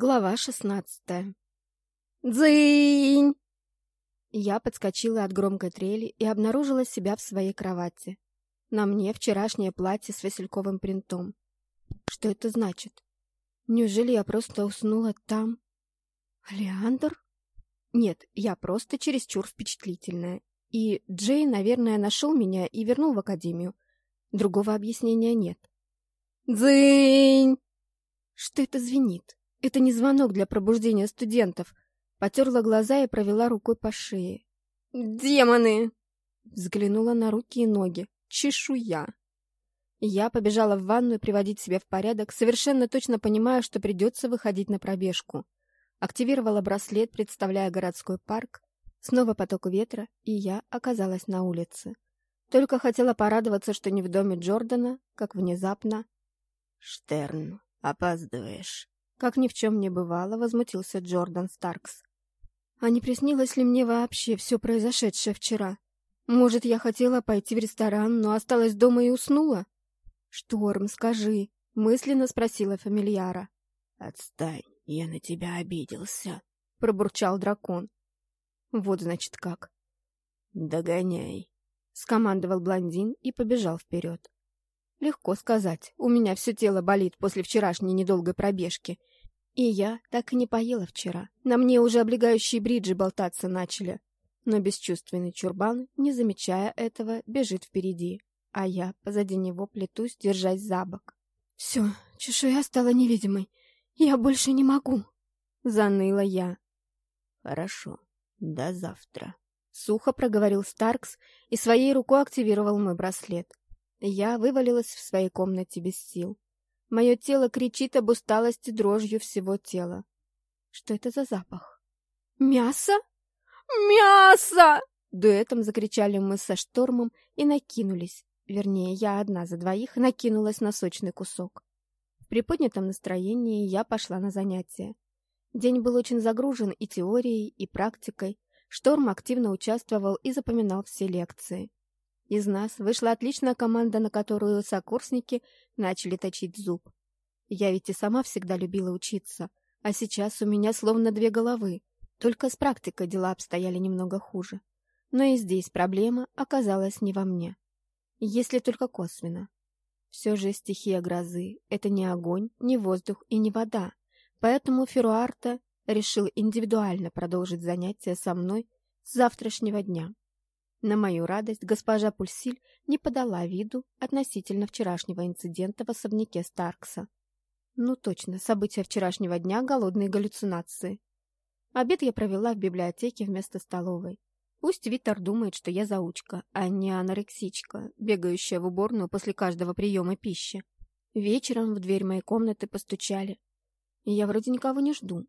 Глава шестнадцатая. «Дзынь!» Я подскочила от громкой трели и обнаружила себя в своей кровати. На мне вчерашнее платье с васильковым принтом. Что это значит? Неужели я просто уснула там? Леандр? Нет, я просто чересчур впечатлительная. И Джей, наверное, нашел меня и вернул в академию. Другого объяснения нет. «Дзынь!» Что это звенит? Это не звонок для пробуждения студентов. Потерла глаза и провела рукой по шее. «Демоны!» Взглянула на руки и ноги. Чешуя. Я побежала в ванную приводить себя в порядок, совершенно точно понимая, что придется выходить на пробежку. Активировала браслет, представляя городской парк. Снова поток ветра, и я оказалась на улице. Только хотела порадоваться, что не в доме Джордана, как внезапно... «Штерн, опаздываешь», как ни в чем не бывало, возмутился Джордан Старкс. А не приснилось ли мне вообще все произошедшее вчера? Может, я хотела пойти в ресторан, но осталась дома и уснула? Шторм, скажи, мысленно спросила фамильяра. Отстань, я на тебя обиделся, пробурчал дракон. Вот значит как. Догоняй, скомандовал блондин и побежал вперед. Легко сказать, у меня все тело болит после вчерашней недолгой пробежки, и я так и не поела вчера. На мне уже облегающие бриджи болтаться начали. Но бесчувственный чурбан, не замечая этого, бежит впереди. А я позади него плетусь, держась за бок. «Все, чешуя стала невидимой. Я больше не могу!» Заныла я. «Хорошо, до завтра», — сухо проговорил Старкс и своей рукой активировал мой браслет. Я вывалилась в своей комнате без сил. Мое тело кричит об усталости дрожью всего тела. Что это за запах? Мясо? Мясо! Дуэтом закричали мы со штормом и накинулись. Вернее, я одна за двоих накинулась на сочный кусок. В приподнятом настроении я пошла на занятия. День был очень загружен и теорией, и практикой. Шторм активно участвовал и запоминал все лекции. Из нас вышла отличная команда, на которую сокурсники начали точить зуб. Я ведь и сама всегда любила учиться, а сейчас у меня словно две головы. Только с практикой дела обстояли немного хуже. Но и здесь проблема оказалась не во мне. Если только косвенно. Все же стихия грозы — это не огонь, не воздух и не вода. Поэтому Феруарта решил индивидуально продолжить занятия со мной с завтрашнего дня. На мою радость госпожа Пульсиль не подала виду относительно вчерашнего инцидента в особняке Старкса. Ну точно, события вчерашнего дня — голодные галлюцинации. Обед я провела в библиотеке вместо столовой. Пусть Витер думает, что я заучка, а не анорексичка, бегающая в уборную после каждого приема пищи. Вечером в дверь моей комнаты постучали. Я вроде никого не жду.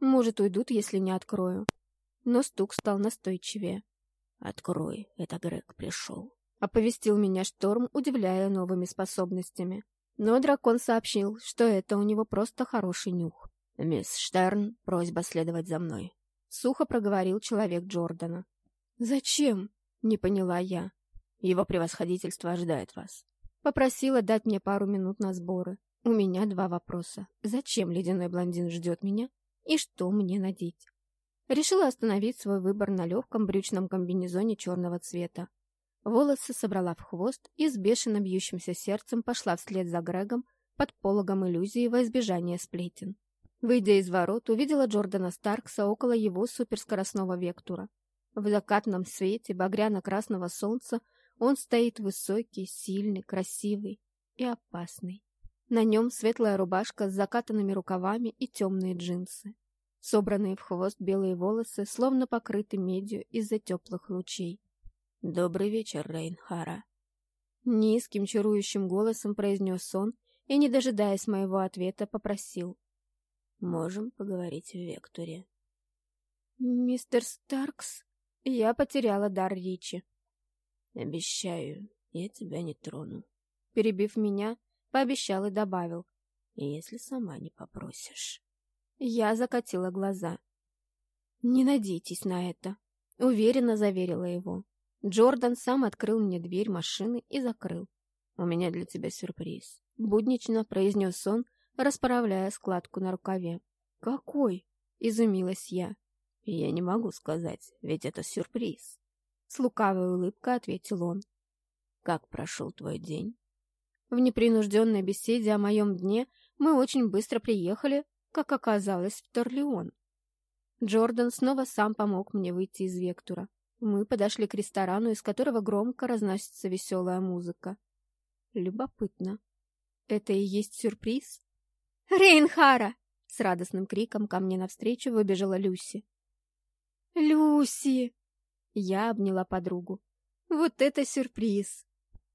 Может, уйдут, если не открою. Но стук стал настойчивее. «Открой, это Грег пришел», — оповестил меня Шторм, удивляя новыми способностями. Но дракон сообщил, что это у него просто хороший нюх. «Мисс Штерн, просьба следовать за мной», — сухо проговорил человек Джордана. «Зачем?» — не поняла я. «Его превосходительство ожидает вас». Попросила дать мне пару минут на сборы. У меня два вопроса. Зачем ледяной блондин ждет меня? И что мне надеть? Решила остановить свой выбор на легком брючном комбинезоне черного цвета. Волосы собрала в хвост и с бешено бьющимся сердцем пошла вслед за Грегом под пологом иллюзии во избежание сплетен. Выйдя из ворот, увидела Джордана Старкса около его суперскоростного вектора. В закатном свете багряно-красного солнца он стоит высокий, сильный, красивый и опасный. На нем светлая рубашка с закатанными рукавами и темные джинсы. Собранные в хвост белые волосы словно покрыты медью из-за теплых лучей. «Добрый вечер, Рейнхара!» Низким чарующим голосом произнес он и, не дожидаясь моего ответа, попросил. «Можем поговорить в Векторе». «Мистер Старкс?» Я потеряла дар речи. «Обещаю, я тебя не трону». Перебив меня, пообещал и добавил. «Если сама не попросишь». Я закатила глаза. «Не надейтесь на это», — уверенно заверила его. Джордан сам открыл мне дверь машины и закрыл. «У меня для тебя сюрприз», — буднично произнес он, расправляя складку на рукаве. «Какой?» — изумилась я. «Я не могу сказать, ведь это сюрприз». С лукавой улыбкой ответил он. «Как прошел твой день?» В непринужденной беседе о моем дне мы очень быстро приехали, как оказалось, в Торлеон. Джордан снова сам помог мне выйти из Вектура. Мы подошли к ресторану, из которого громко разносится веселая музыка. Любопытно. Это и есть сюрприз? «Рейнхара!» С радостным криком ко мне навстречу выбежала Люси. «Люси!» Я обняла подругу. «Вот это сюрприз!»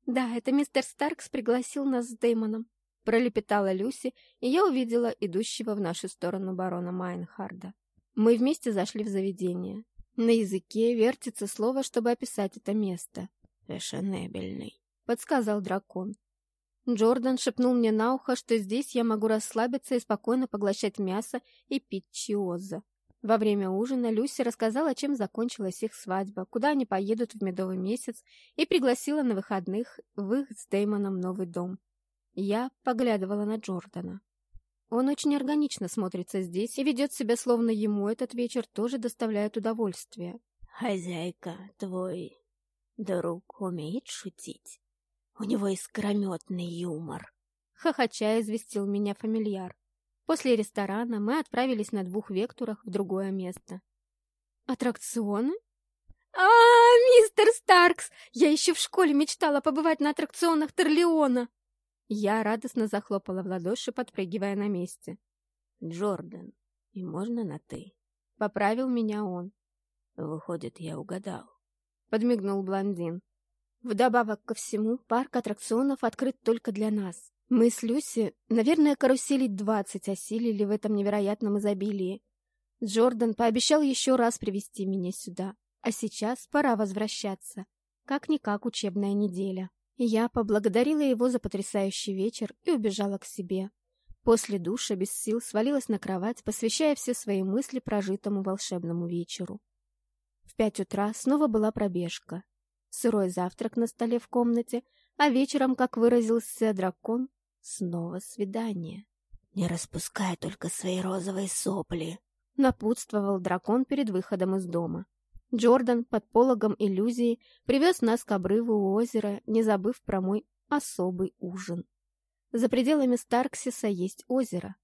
«Да, это мистер Старкс пригласил нас с Дэймоном», пролепетала Люси, и я увидела идущего в нашу сторону барона Майнхарда. Мы вместе зашли в заведение. На языке вертится слово, чтобы описать это место. «Фешенебельный», — подсказал дракон. Джордан шепнул мне на ухо, что здесь я могу расслабиться и спокойно поглощать мясо и пить чиоза. Во время ужина Люси рассказала, чем закончилась их свадьба, куда они поедут в медовый месяц, и пригласила на выходных в их с Дэймоном новый дом. Я поглядывала на Джордана. Он очень органично смотрится здесь и ведет себя, словно ему этот вечер тоже доставляет удовольствие. «Хозяйка, твой друг умеет шутить?» У него искрометный юмор. Хохоча известил меня фамильяр. После ресторана мы отправились на двух вектурах в другое место. Аттракционы? А, мистер Старкс! Я еще в школе мечтала побывать на аттракционах Торлеона. Я радостно захлопала в ладоши, подпрыгивая на месте. Джордан, и можно на «ты»? Поправил меня он. Выходит, я угадал. Подмигнул блондин. Вдобавок ко всему, парк аттракционов открыт только для нас. Мы с Люси, наверное, карусели двадцать осилили в этом невероятном изобилии. Джордан пообещал еще раз привести меня сюда, а сейчас пора возвращаться. Как-никак учебная неделя. Я поблагодарила его за потрясающий вечер и убежала к себе. После душа без сил свалилась на кровать, посвящая все свои мысли прожитому волшебному вечеру. В пять утра снова была пробежка сырой завтрак на столе в комнате, а вечером, как выразился дракон, снова свидание. «Не распускай только свои розовые сопли», — напутствовал дракон перед выходом из дома. Джордан под пологом иллюзии привез нас к обрыву у озера, не забыв про мой особый ужин. За пределами Старксиса есть озеро.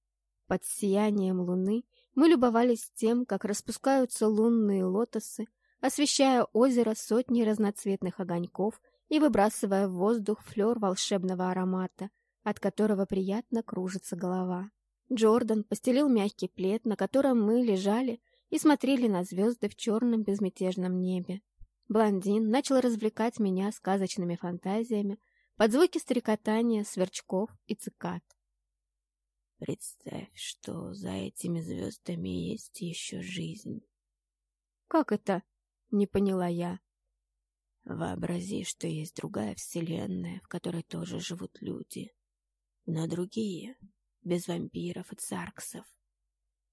Под сиянием луны мы любовались тем, как распускаются лунные лотосы, освещая озеро сотней разноцветных огоньков и выбрасывая в воздух флер волшебного аромата, от которого приятно кружится голова. Джордан постелил мягкий плед, на котором мы лежали и смотрели на звезды в черном безмятежном небе. Блондин начал развлекать меня сказочными фантазиями под звуки стрекотания, сверчков и цикад. «Представь, что за этими звездами есть еще жизнь». «Как это?» Не поняла я. Вообрази, что есть другая вселенная, в которой тоже живут люди. Но другие, без вампиров и царксов.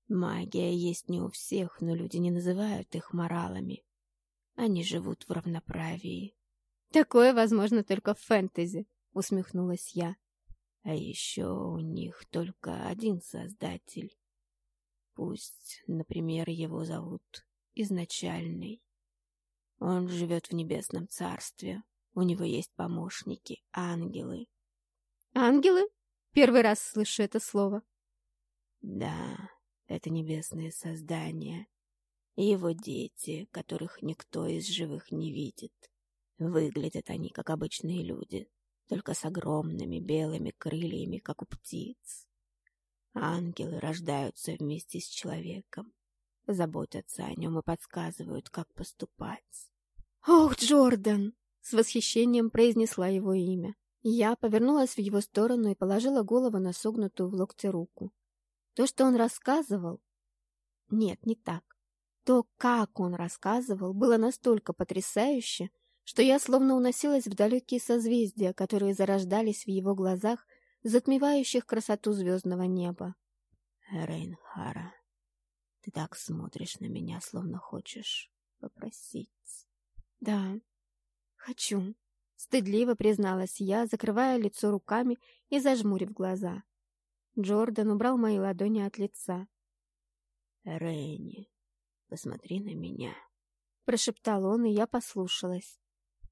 Магия есть не у всех, но люди не называют их моралами. Они живут в равноправии. Такое возможно только в фэнтези, усмехнулась я. А еще у них только один создатель. Пусть, например, его зовут Изначальный. Он живет в небесном царстве. У него есть помощники, ангелы. Ангелы? Первый раз слышу это слово. Да, это небесные создания. Его дети, которых никто из живых не видит. Выглядят они, как обычные люди, только с огромными белыми крыльями, как у птиц. Ангелы рождаются вместе с человеком заботятся о нем и подсказывают, как поступать. «Ох, Джордан!» — с восхищением произнесла его имя. Я повернулась в его сторону и положила голову на согнутую в локте руку. То, что он рассказывал... Нет, не так. То, как он рассказывал, было настолько потрясающе, что я словно уносилась в далекие созвездия, которые зарождались в его глазах, затмевающих красоту звездного неба. Рейнхара, ты так смотришь на меня, словно хочешь попросить. Да, хочу. Стыдливо призналась я, закрывая лицо руками и зажмурив глаза. Джордан убрал мои ладони от лица. Рейни, посмотри на меня. Прошептал он, и я послушалась.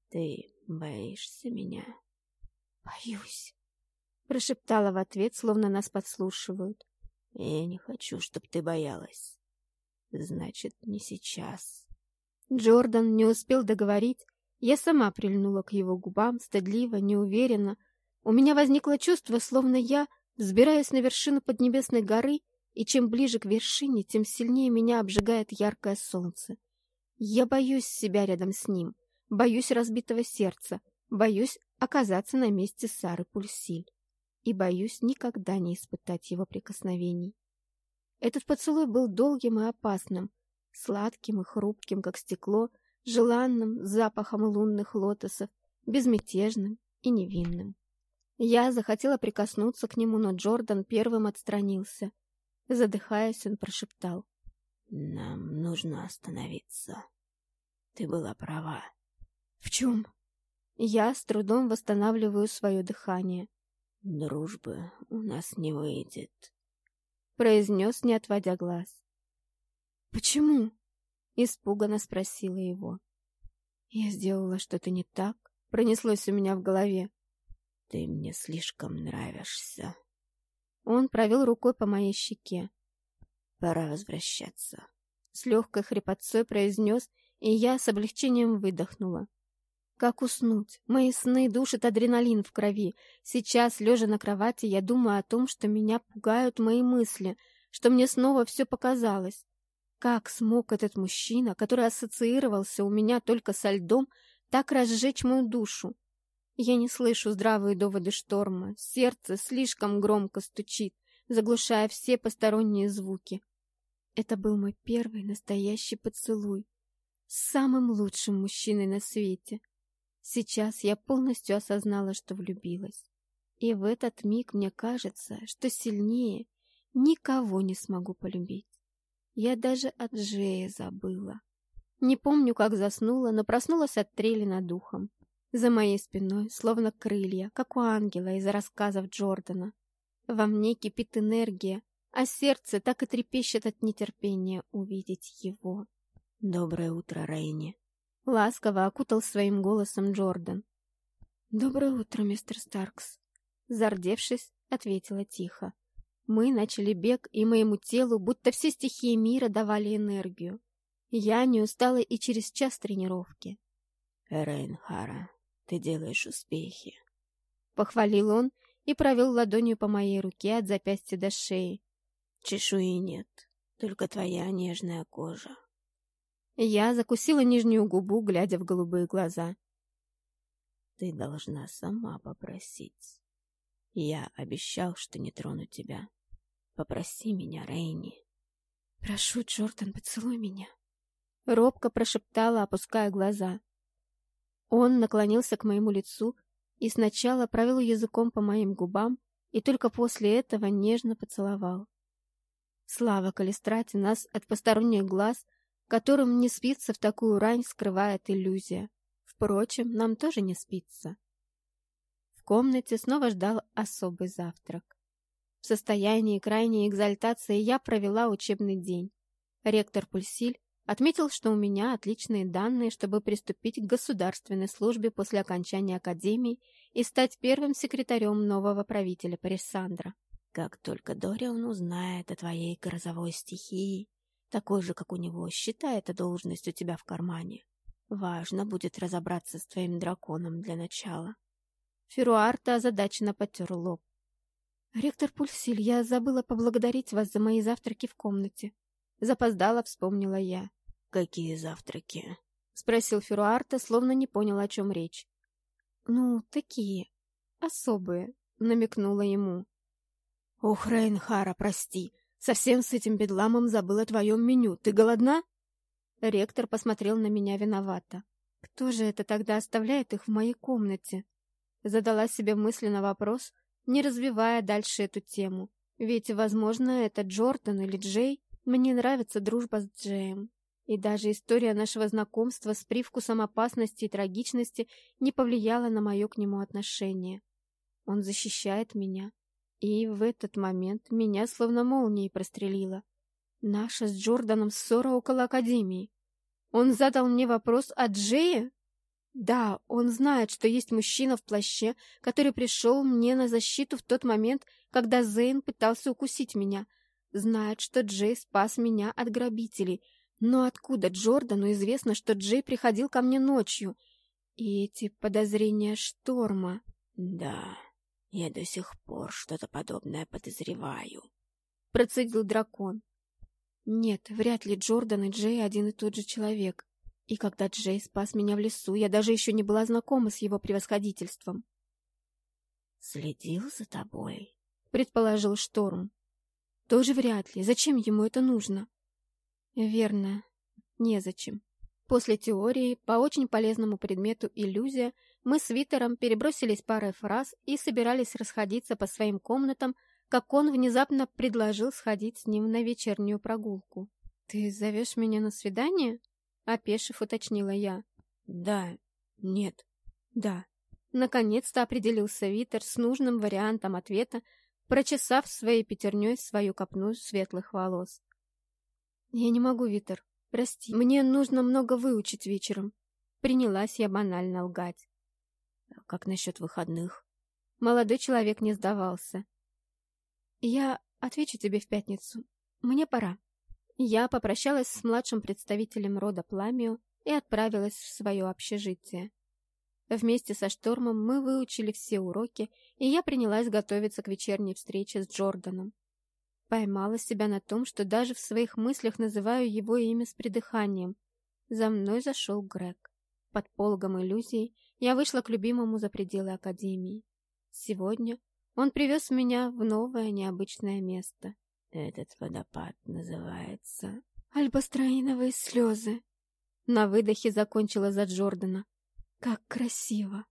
Ты боишься меня? Боюсь. Прошептала в ответ, словно нас подслушивают. Я не хочу, чтобы ты боялась. Значит, не сейчас. Джордан не успел договорить. Я сама прильнула к его губам, стыдливо, неуверенно. У меня возникло чувство, словно я взбираюсь на вершину поднебесной горы, и чем ближе к вершине, тем сильнее меня обжигает яркое солнце. Я боюсь себя рядом с ним, боюсь разбитого сердца, боюсь оказаться на месте Сары Пульсиль и боюсь никогда не испытать его прикосновений. Этот поцелуй был долгим и опасным, сладким и хрупким, как стекло, желанным, запахом лунных лотосов, безмятежным и невинным. Я захотела прикоснуться к нему, но Джордан первым отстранился. Задыхаясь, он прошептал. «Нам нужно остановиться. Ты была права». «В чем?» Я с трудом восстанавливаю свое дыхание. «Дружбы у нас не выйдет», — произнес, не отводя глаз. «Почему?» — испуганно спросила его. «Я сделала что-то не так», — пронеслось у меня в голове. «Ты мне слишком нравишься». Он провел рукой по моей щеке. «Пора возвращаться», — с легкой хрипотцой произнес, и я с облегчением выдохнула. Как уснуть? Мои сны душат адреналин в крови. Сейчас, лежа на кровати, я думаю о том, что меня пугают мои мысли, что мне снова все показалось. Как смог этот мужчина, который ассоциировался у меня только со льдом, так разжечь мою душу? Я не слышу здравые доводы шторма, сердце слишком громко стучит, заглушая все посторонние звуки. Это был мой первый настоящий поцелуй с самым лучшим мужчиной на свете. Сейчас я полностью осознала, что влюбилась. И в этот миг мне кажется, что сильнее никого не смогу полюбить. Я даже от Джея забыла. Не помню, как заснула, но проснулась от трели над духом. За моей спиной, словно крылья, как у ангела из рассказов Джордана. Во мне кипит энергия, а сердце так и трепещет от нетерпения увидеть его. «Доброе утро, Рейни», Ласково окутал своим голосом Джордан. «Доброе утро, мистер Старкс», — зардевшись, ответила тихо. Мы начали бег, и моему телу будто все стихии мира давали энергию. Я не устала и через час тренировки. «Рейнхара, ты делаешь успехи», — похвалил он и провел ладонью по моей руке от запястья до шеи. «Чешуи нет, только твоя нежная кожа». Я закусила нижнюю губу, глядя в голубые глаза. «Ты должна сама попросить. Я обещал, что не трону тебя. Попроси меня, Рейни». «Прошу, Джордан, поцелуй меня», — робко прошептала, опуская глаза. Он наклонился к моему лицу и сначала провел языком по моим губам, и только после этого нежно поцеловал. Слава Калистрате нас от посторонних глаз которым не спится в такую рань, скрывает иллюзия. Впрочем, нам тоже не спится. В комнате снова ждал особый завтрак. В состоянии крайней экзальтации я провела учебный день. Ректор Пульсиль отметил, что у меня отличные данные, чтобы приступить к государственной службе после окончания академии и стать первым секретарем нового правителя Парисандра. Как только Дориан узнает о твоей грозовой стихии, такой же, как у него, считай эту должность у тебя в кармане. Важно будет разобраться с твоим драконом для начала. Феруарта озадаченно потер лоб. «Ректор Пульсиль, я забыла поблагодарить вас за мои завтраки в комнате». Запоздала, вспомнила я. «Какие завтраки?» — спросил Феруарта, словно не понял, о чем речь. «Ну, такие. Особые», — намекнула ему. «Ох, Рейнхара, прости. Совсем с этим бедламом забыла о твоем меню. Ты голодна?» Ректор посмотрел на меня виновато. «Кто же это тогда оставляет их в моей комнате?» Задала себе мысленно вопрос, не развивая дальше эту тему. Ведь, возможно, это Джордан или Джей. Мне нравится дружба с Джеем. И даже история нашего знакомства с привкусом опасности и трагичности не повлияла на мое к нему отношение. Он защищает меня, и в этот момент меня словно молнией прострелило. Наша с Джорданом ссора около Академии. Он задал мне вопрос о Джее? Да, он знает, что есть мужчина в плаще, который пришел мне на защиту в тот момент, когда Зейн пытался укусить меня. Знает, что Джей спас меня от грабителей. Но откуда Джордану известно, что Джей приходил ко мне ночью? И эти подозрения Шторма... Да, я до сих пор что-то подобное подозреваю. Процедил дракон. Нет, вряд ли Джордан и Джей один и тот же человек. И когда Джей спас меня в лесу, я даже еще не была знакома с его превосходительством. «Следил за тобой?» — предположил Шторм. «Тоже вряд ли. Зачем ему это нужно?» «Верно. Незачем. После теории по очень полезному предмету иллюзия мы с Витером перебросились парой фраз и собирались расходиться по своим комнатам, как он внезапно предложил сходить с ним на вечернюю прогулку. «Ты зовешь меня на свидание?» Опешив, уточнила я. Да, нет, да. Наконец-то определился Витер с нужным вариантом ответа, прочесав своей пятерней свою копну светлых волос. «Я не могу, Витер. Прости. Мне нужно много выучить вечером». Принялась я банально лгать. «Как насчет выходных?» Молодой человек не сдавался. «Я отвечу тебе в пятницу. Мне пора». Я попрощалась с младшим представителем рода Пламио и отправилась в свое общежитие. Вместе со Штормом мы выучили все уроки, и я принялась готовиться к вечерней встрече с Джорданом. Поймала себя на том, что даже в своих мыслях называю его имя с придыханием. За мной зашел Грег. Под пологом иллюзий я вышла к любимому за пределы Академии. Сегодня он привез меня в новое необычное место. Этот водопад называется... Альбастроиновые слезы. На выдохе закончила за Джордана. Как красиво.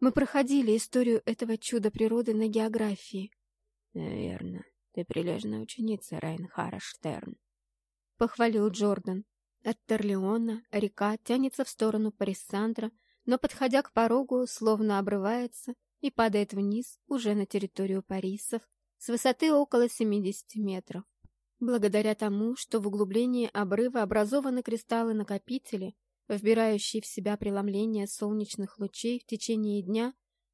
Мы проходили историю этого чуда природы на географии. Верно. Ты прилежная ученица, Райнхара Штерн. Похвалил Джордан. От Терлеона река тянется в сторону Парисандра, но, подходя к порогу, словно обрывается и падает вниз уже на территорию Парисов, с высоты около 70 метров. Благодаря тому, что в углублении обрыва образованы кристаллы-накопители, вбирающие в себя преломление солнечных лучей в течение дня,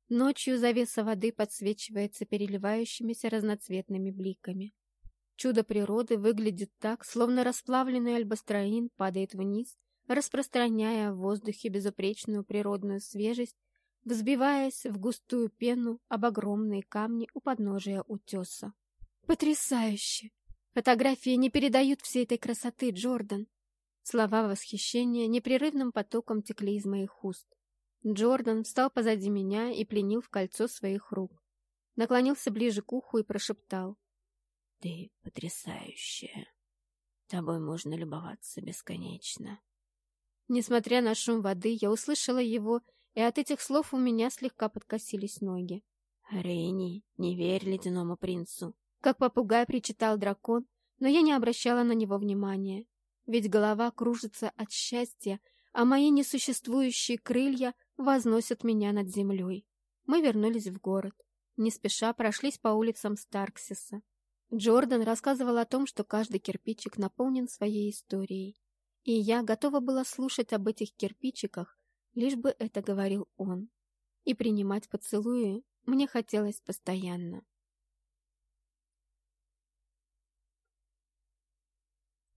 ночью завеса воды подсвечивается переливающимися разноцветными бликами. Чудо природы выглядит так, словно расплавленный альбастроин падает вниз, распространяя в воздухе безупречную природную свежесть взбиваясь в густую пену об огромные камни у подножия утеса. «Потрясающе! Фотографии не передают всей этой красоты, Джордан!» Слова восхищения непрерывным потоком текли из моих уст. Джордан встал позади меня и пленил в кольцо своих рук. Наклонился ближе к уху и прошептал. «Ты потрясающая. Тобой можно любоваться бесконечно». Несмотря на шум воды, я услышала его и от этих слов у меня слегка подкосились ноги. «Рейни, не верь ледяному принцу!» Как попугай причитал дракон, но я не обращала на него внимания, ведь голова кружится от счастья, а мои несуществующие крылья возносят меня над землей. Мы вернулись в город. Не спеша прошлись по улицам Старксиса. Джордан рассказывал о том, что каждый кирпичик наполнен своей историей. И я готова была слушать об этих кирпичиках, лишь бы это говорил он. И принимать поцелуи мне хотелось постоянно.